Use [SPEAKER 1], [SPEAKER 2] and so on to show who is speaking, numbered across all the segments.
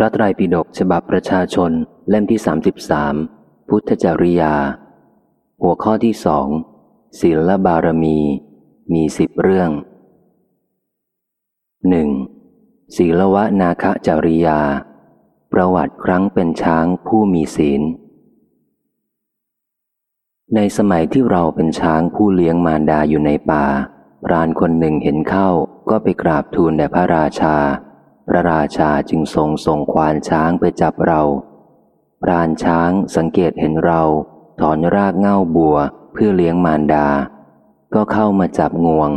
[SPEAKER 1] ระไตรปิฎกฉบับประชาชนเล่มที่สามสิบสามพุทธจริยา หัวข้อที่สองศีลบารมี มีสิบเรื่องหนึ่งศีลวะนาคจริยา ประวัติครั้งเป็นช้างผู้มีศีล ในสมัยที่เราเป็นช้างผู้เลี้ยงมารดาอยู่ในป่า พรานคนหนึ่งเห็นเข้าก็ไปกราบทูลแด่พระราชา พระราชาจึงทรงส่งควานช้างไปจับเรา พรานช้างสังเกตเห็นเรา ถอนรากเง่าบัวเพื่อเลี้ยงมารดา ก็เข้ามาจับงวง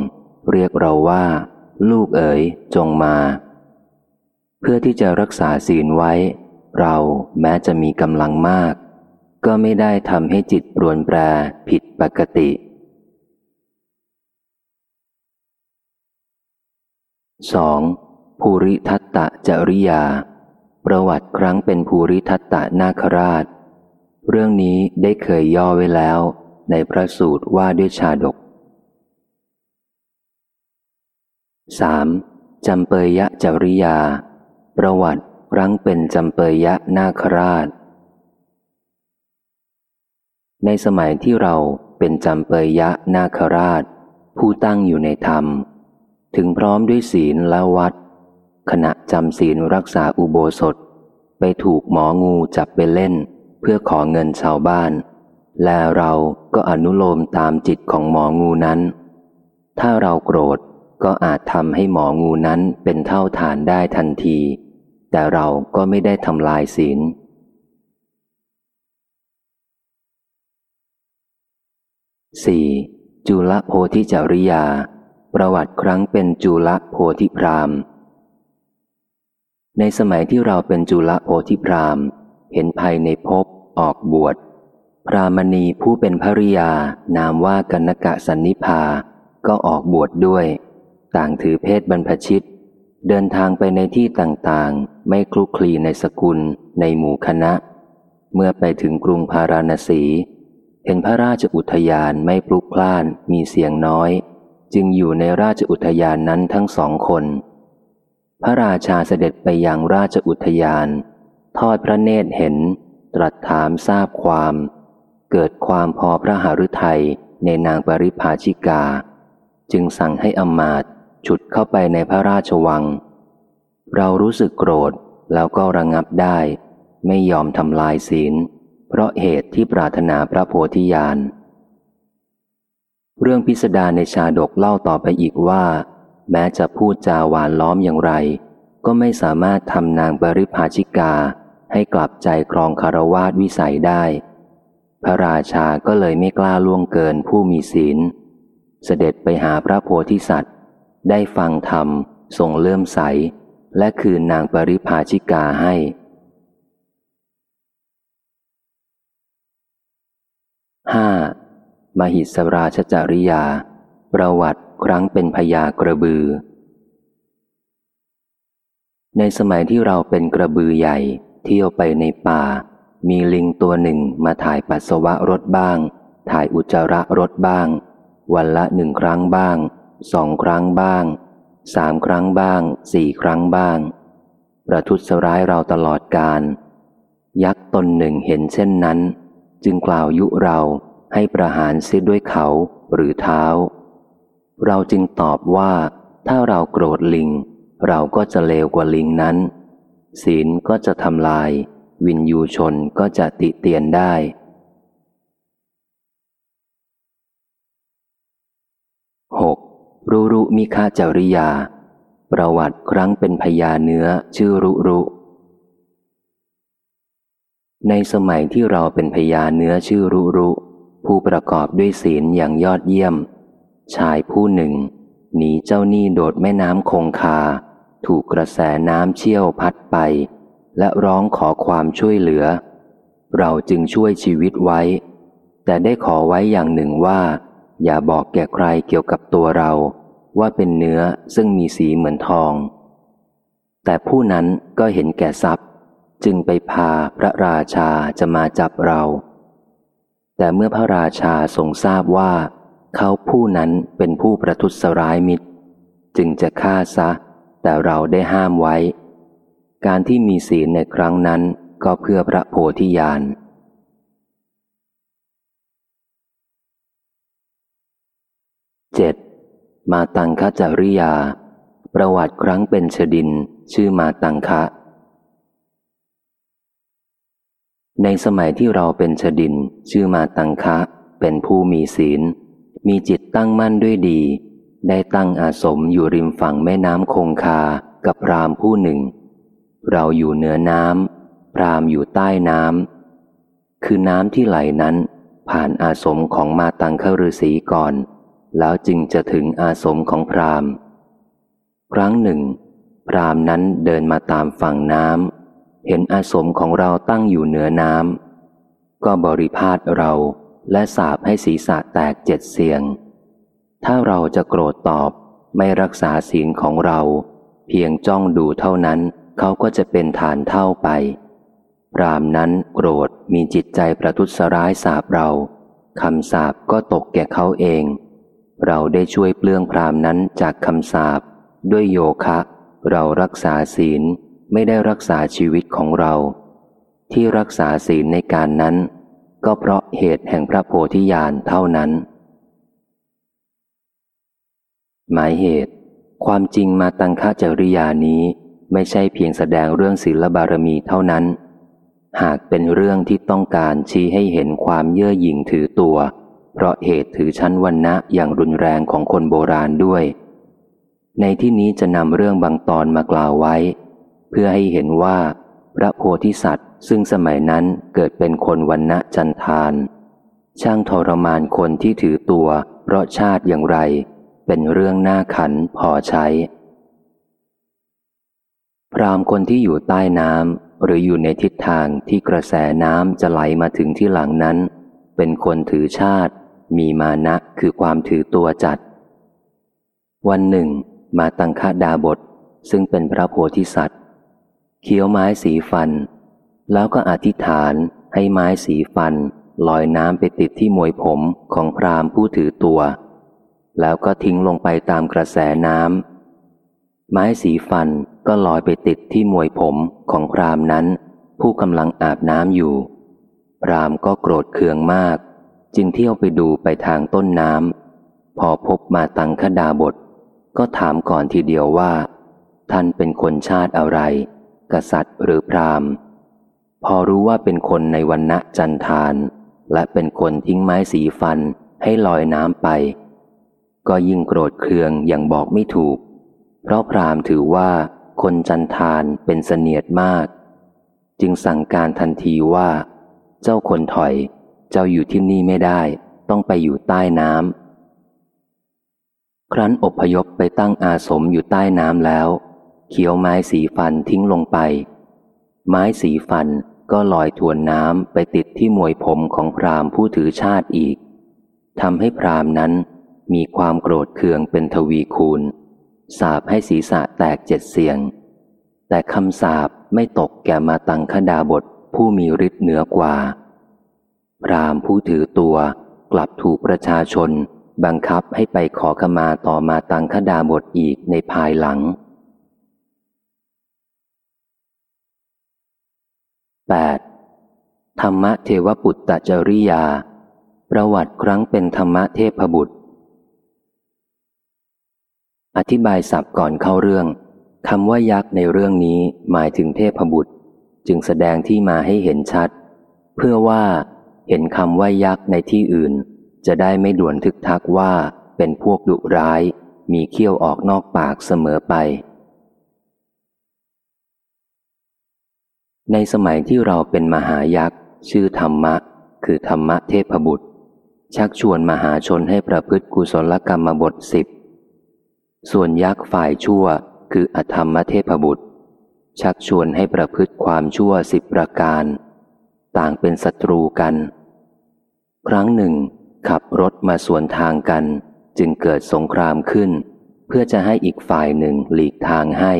[SPEAKER 1] เรียกเราว่า ลูกเอ๋ยจงมา เพื่อที่จะรักษาศีลไว้ เราแม้จะมีกำลังมาก ก็ไม่ได้ทำให้จิตปรวนแปรผิดปกติ 2. ภูริทัตตะจริยา ประวัติครั้งเป็นภูริทัตตะนาคราช เรื่องนี้ได้เคยย่อไว้แล้วในพระสูตรว่าด้วยชาดก 3. จำเปยยะจริยา ประวัติครั้งเป็นจำเปยยะนาคราช ในสมัยที่เราเป็นจำเปยยะนาคราช ผู้ตั้งอยู่ในธรรม ถึงพร้อมด้วยศีลและวัด ขณะจำศีลรักษาอุโบสถ ไปถูกหมองูจับไปเล่น เพื่อขอเงินชาวบ้าน และเราก็อนุโลมตามจิตของหมองูนั้น ถ้าเราโกรธก็อาจทำให้หมองูนั้นเป็นเท่าฐานได้ทันที แต่เราก็ไม่ได้ทำลายศีล 4. จุลโพธิจริยา ประวัติครั้งเป็นจุลโพธิพราหม ในสมัยที่เราเป็นจุลโพธิพราม เห็นภัยในภพออกบวช พรามณีผู้เป็นภริยา นามว่ากันกะสันนิพา ก็ออกบวชดด้วย ต่างถือเพศบรรพชิต เดินทางไปในที่ต่างๆ ไม่คลุกคลีในสกุล ในหมู่คณะ เมื่อไปถึงกรุงพาราณสี เห็นพระราชอุทยานไม่ปลุกพล่าน มีเสียงน้อย จึงอยู่ในราชอุทยานนั้นทั้งสองคน พระราชาเสด็จไปยังราชอุทยาน ทอดพระเนตรเห็น ตรัสถามทราบความ เกิดความพอพระหฤทัยในนางปริภาชิกา จึงสั่งให้อมาตฉุดเข้าไปในพระราชวัง เรารู้สึกโกรธแล้วก็ระงับได้ ไม่ยอมทำลายศีล เพราะเหตุที่ปรารถนาพระโพธิญาณเรื่องพิสดารในชาดกเล่าต่อไปอีกว่า แม้จะพูดจาหวานล้อมอย่างไร ก็ไม่สามารถทำนางบริภาชิกาให้กลับใจครองคารวาสวิสัยได้ พระราชาก็เลยไม่กล้าล่วงเกินผู้มีศีล เสด็จไปหาพระโพธิสัตว์ ได้ฟังธรรมทรงเลื่อมใส และคืนนางปริภาชิกาให้ห้ามหิสราชจริยา ประวัติ ครั้งเป็นพญากระบือ ในสมัยที่เราเป็นกระบือใหญ่ เที่ยวไปในป่า มีลิงตัวหนึ่งมาถ่ายปัสสาวะรถบ้าง ถ่ายอุจจาระรถบ้าง วันละหนึ่งครั้งบ้าง สองครั้งบ้าง สามครั้งบ้าง สี่ครั้งบ้าง ประทุษร้ายเราตลอดการ ยักษ์ตนหนึ่งเห็นเช่นนั้น จึงกล่าวยุเราให้ประหารเสียด้วยเขาหรือเท้า เราจึงตอบว่า ถ้าเราโกรธลิง เราก็จะเลวกว่าลิงนั้น ศีลก็จะทำลาย วินยูชนก็จะติเตียนได้ 6. รุรุมิคาจริยา ประวัติครั้งเป็นพญาเนื้อชื่อรุรุ ในสมัยที่เราเป็นพญาเนื้อชื่อรุรุ ผู้ประกอบด้วยศีลอย่างยอดเยี่ยม ชายผู้หนึ่ง หนีเจ้าหนี้โดดแม่น้ำคงคา ถูกกระแสน้ำเชี่ยวพัดไป และร้องขอความช่วยเหลือ เราจึงช่วยชีวิตไว้ แต่ได้ขอไว้อย่างหนึ่งว่า อย่าบอกแก่ใครเกี่ยวกับตัวเรา ว่าเป็นเนื้อซึ่งมีสีเหมือนทอง แต่ผู้นั้นก็เห็นแก่ทรัพย์ จึงไปพาพระราชาจะมาจับเรา แต่เมื่อพระราชาทรงทราบว่า เขาผู้นั้นเป็นผู้ประทุษร้ายมิตร จึงจะฆ่าซะ แต่เราได้ห้ามไว้ การที่มีศีลในครั้งนั้นก็เพื่อพระโพธิญาณเจ็ดมาตังคจริยา ประวัติครั้งเป็นชดิน ชื่อมาตังคะ ในสมัยที่เราเป็นชดิน ชื่อมาตังคะ เป็นผู้มีศีล มีจิตตั้งมั่นด้วยดี ได้ตั้งอาสมอยู่ริมฝั่งแม่น้ำคงคากับพรามผู้หนึ่ง เราอยู่เหนือน้ำพรามอยู่ใต้น้ำคือน้ำที่ไหลนั้น ผ่านอาสมของมาตังคฤษีก่อน แล้วจึงจะถึงอาสมของพรามครั้งหนึ่ง พรามนั้นเดินมาตามฝั่งน้ำเห็นอาสมของเราตั้งอยู่เหนือน้ำก็บริพาทเรา และสาบให้ศีรษะแตกเจ็ดเสียง ถ้าเราจะโกรธตอบไม่รักษาศีลของเรา เพียงจ้องดูเท่านั้น เขาก็จะเป็นฐานเท่าไป พรามนั้นโกรธมีจิตใจประทุษร้ายสาบเราคำสาบก็ตกแก่เขาเอง เราได้ช่วยเปลื้องพรามนั้นจากคำสาปด้วยโยคะ เรารักษาศีลไม่ได้รักษาชีวิตของเรา ที่รักษาศีลในการนั้น ก็เพราะเหตุแห่งพระโพธิญาณเท่านั้น หมายเหตุ ความจริงมาตังคจริยานี้ไม่ใช่เพียงแสดงเรื่องศีลบารมีเท่านั้น หากเป็นเรื่องที่ต้องการชี้ให้เห็นความเย่อหยิ่งถือตัว เพราะเหตุถือชั้นวันนะอย่างรุนแรงของคนโบราณด้วย ในที่นี้จะนำเรื่องบางตอนมากล่าวไว้ เพื่อให้เห็นว่าพระโพธิสัตว์ ซึ่งสมัยนั้นเกิดเป็นคนวันนะจันทาน ช่างทรมานคนที่ถือตัว เพราะชาติอย่างไร เป็นเรื่องน่าขันพอใช้ พรามคนที่อยู่ใต้น้ำหรืออยู่ในทิศทางที่กระแสน้ำจะไหลมาถึงที่หลังนั้น เป็นคนถือชาติ มีมานะคือความถือตัวจัด วันหนึ่ง มาตังคดาบทซึ่งเป็นพระโพธิสัตว์เคี้ยวไม้สีฟัน แล้วก็อธิษฐานให้ไม้สีฟัน ลอยน้ำไปติดที่มวยผมของพรามผู้ถือตัว แล้วก็ทิ้งลงไปตามกระแสน้ำไม้สีฟันก็ลอยไปติดที่มวยผมของพรามนั้น ผู้กำลังอาบน้ำอยู่ พรามก็โกรธเคืองมาก จึงเที่ยวไปดูไปทางต้นน้ำพอพบมาตังคดาบท ก็ถามก่อนทีเดียวว่า ท่านเป็นคนชาติอะไร กษัตริย์หรือพราหมณ์ พอรู้ว่าเป็นคนในวันณะจันทาน และเป็นคนทิ้งไม้สีฟันให้ลอยน้ำไป ก็ยิ่งโกรธเคืองอย่างบอกไม่ถูก เพราะพรามถือว่าคนจันทานเป็นเสนียดมาก จึงสั่งการทันทีว่า เจ้าคนถอย เจ้าอยู่ที่นี่ไม่ได้ ต้องไปอยู่ใต้น้ำครั้นอพยพไปตั้งอาสมอยู่ใต้น้ำแล้ว เขียวไม้สีฟันทิ้งลงไป ไม้สีฟัน ก็ลอยทวนน้ำไปติดที่มวยผมของพราหมณ์ผู้ถือชาติอีกทำให้พราหมณ์นั้นมีความโกรธเคืองเป็นทวีคูณ สาบให้ศีรษะแตกเจ็ดเสียง แต่คำสาบไม่ตกแก่มาตังคดาบทผู้มีฤทธิ์เหนือกว่า พราหมณ์ผู้ถือตัวกลับถูกประชาชน บังคับให้ไปขอขมาต่อมาตังคดาบทอีกในภายหลัง 8. ธรรมเทวปุตตจริยา ประวัติครั้งเป็นธรรมเทพบุตร อธิบายศัพท์ก่อนเข้าเรื่องคำว่ายักษ์ในเรื่องนี้หมายถึงเทพบุตร จึงแสดงที่มาให้เห็นชัด เพื่อว่าเห็นคำว่ายักษ์ในที่อื่น จะได้ไม่ด่วนทึกทักว่าเป็นพวกดุร้าย มีเขี้ยวออกนอกปากเสมอไป ในสมัยที่เราเป็นมหายักษ์ ชื่อธรรมะ คือธรรมะเทพบุตร ชักชวนมหาชนให้ประพฤติกุศลกรรมบทสิบส่วนยักษ์ฝ่ายชั่ว คืออธรรมเทพบุตร ชักชวนให้ประพฤติความชั่วสิบประการ ต่างเป็นศัตรูกัน ครั้งหนึ่ง ขับรถมาสวนทางกัน จึงเกิดสงครามขึ้น เพื่อจะให้อีกฝ่ายหนึ่งหลีกทางให้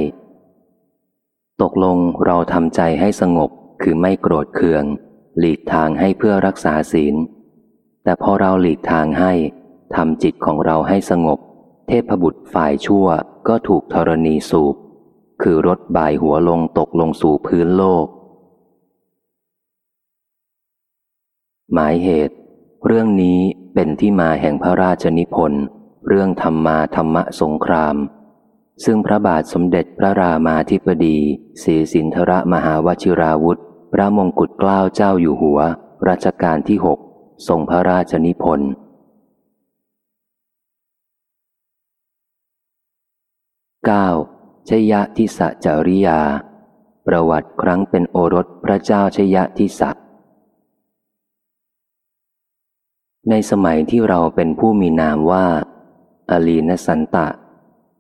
[SPEAKER 1] ตกลงเราทำใจให้สงบคือไม่โกรธเคือง หลีกทางให้เพื่อรักษาศีล แต่พอเราหลีกทางให้ทำจิตของเราให้สงบ เทพบุตรฝ่ายชั่วก็ถูกธรณีสูบ คือรถบ่ายหัวลงตกลงสู่พื้นโลก หมายเหตุ เรื่องนี้เป็นที่มาแห่งพระราชนิพนธ์เรื่องธรรมาธรรมะสงคราม ซึ่งพระบาทสมเด็จพระรามาธิบดีศรีสินธระมหาวชิราวุธ พระมงกุฎเกล้าเจ้าอยู่หัว รัชกาลที่หกทรงพระราชนิพนธ์ 9. ชยะทิสจาริยา ประวัติครั้งเป็นโอรสพระเจ้าชยะทิสในสมัยที่เราเป็นผู้มีนามว่า อลีนสันตะ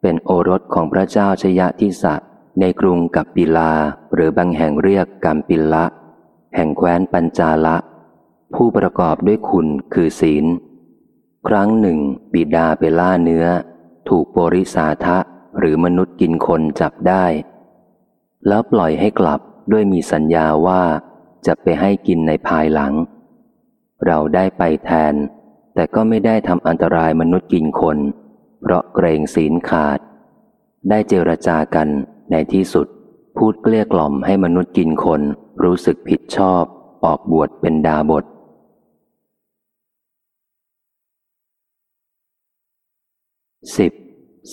[SPEAKER 1] เป็นโอรสของพระเจ้าชยทิสะในกรุงกับปิลาหรือบางแห่งเรียกกัมปิละ แห่งแคว้นปัญจาละ ผู้ประกอบด้วยคุณคือศีล ครั้งหนึ่ง บิดาไปล่าเนื้อ ถูกปริสาทะหรือมนุษย์กินคนจับได้ แล้วปล่อยให้กลับด้วยมีสัญญาว่าจะไปให้กินในภายหลัง เราได้ไปแทน แต่ก็ไม่ได้ทำอันตรายมนุษย์กินคน เพราะเกรงศีลขาด ได้เจรจากันในที่สุด พูดเกลี้ยกล่อมให้มนุษย์กินคนรู้สึกผิดชอบ ออกบวชเป็นดาบทสิบ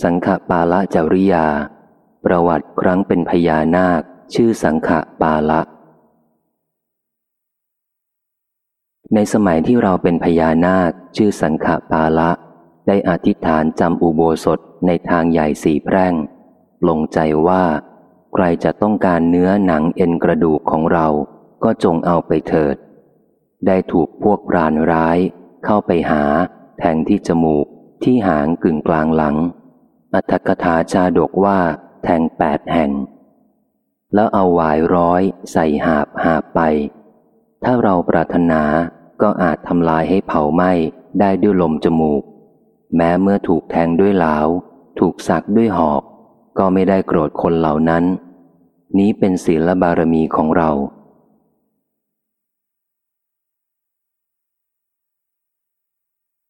[SPEAKER 1] สังขปาละจริยา ประวัติครั้งเป็นพญานาค ชื่อสังขปาละ ในสมัยที่เราเป็นพญานาค ชื่อสังขปาละ ได้อธิษฐานจำอุโบสถในทางใหญ่สี่แพร่ง ลงใจว่า ใครจะต้องการเนื้อหนังเอ็นกระดูกของเรา ก็จงเอาไปเถิด ได้ถูกพวกปรานร้าย เข้าไปหา แทงที่จมูก ที่หางกึ่งกลางหลัง อัตถกถาชาดกว่า แทงแปดแห่ง แล้วเอาหวายร้อยใส่หาบหาบไป ถ้าเราปรารถนาก็อาจทำลายให้เผาไหม้ได้ด้วยลมจมูก แม้เมื่อถูกแทงด้วยเหลาถูกสักด้วยหอก ก็ไม่ได้โกรธคนเหล่านั้น นี้เป็นศีลบารมีของเรา